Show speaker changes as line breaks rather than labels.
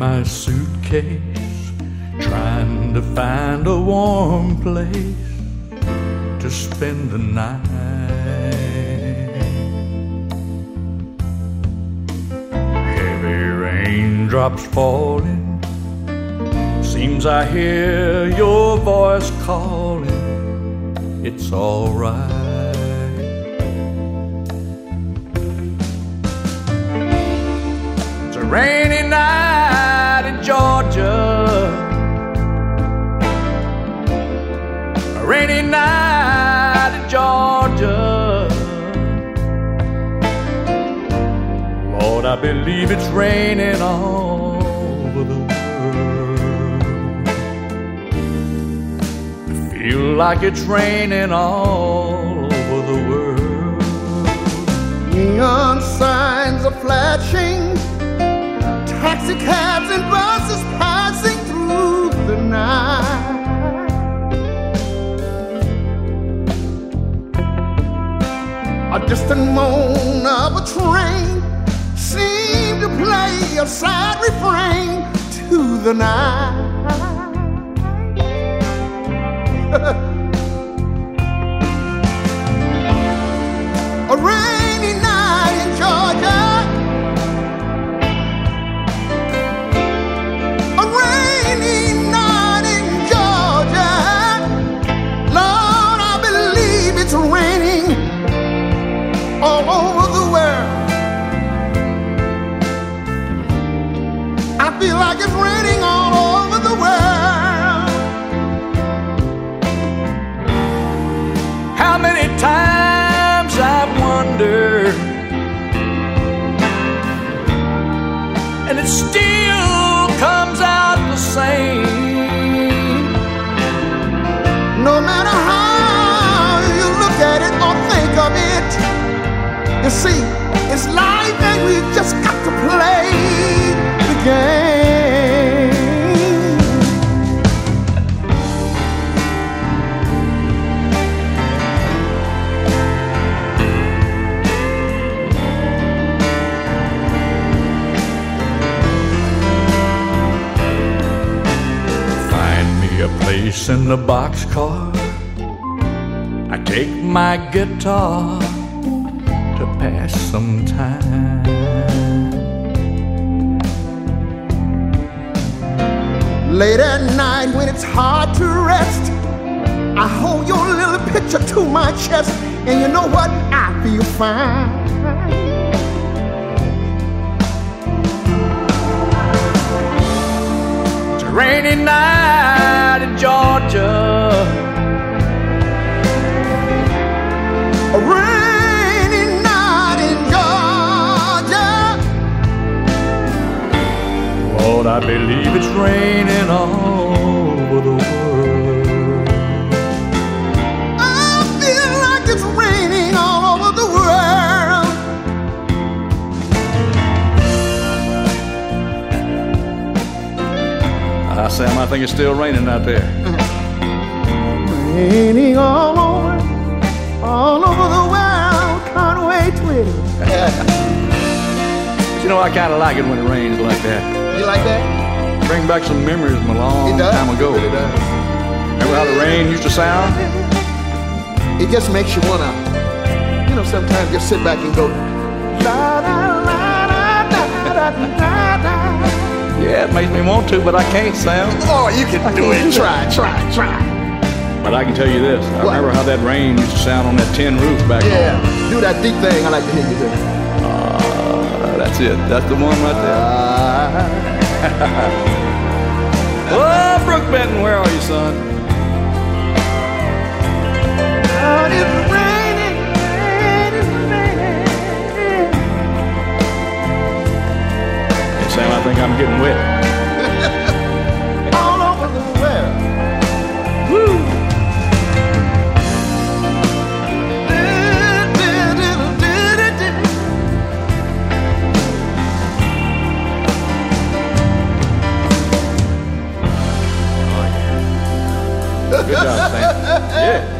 my suitcase, trying to find a warm place to spend the night. Heavy raindrops falling. Seems I hear your voice calling. It's alright. Rainy night in Georgia. Lord, I believe it's raining all over the world. I feel like it's raining all
distant moan of a train seemed to play a sad refrain to the night. a like it's raining all over the world.
How many times I've wondered, and it still comes out the same.
No matter how you look at it or think of it, you see, it's life and we just got
place in the boxcar. I take my guitar to pass some time.
Late at night when it's hard to rest, I hold your little picture to my chest, and you know what? I feel fine.
It's a rainy night Georgia.
A rainy night in Georgia.
Lord, I believe it's raining all Ah, Sam, I think it's still raining out there.
Raining all over, all over the world. Can't wait to it.
You know, I kind of like it when it rains like that.
You like that?
Bring back some memories from a long
It does.
time ago.
It does.
Remember how the rain used to sound?
It just makes you wanna, you know, sometimes just sit back and go. La, da, la, da, da,
makes me want to, but I can't, Sam.
Oh, you can do it. Try, try, try.
But I can tell you this. I
What?
remember how that rain used to sound on that tin roof back
Yeah,
home.
do that deep thing. I like to hear you do.
Uh, that's it. That's the one right there.
Ah.
Oh, Brook Benton, where are you, son?
Lord, it's raining, raining, raining.
Sam, I think I'm getting wet. Good job, Sam. Yeah.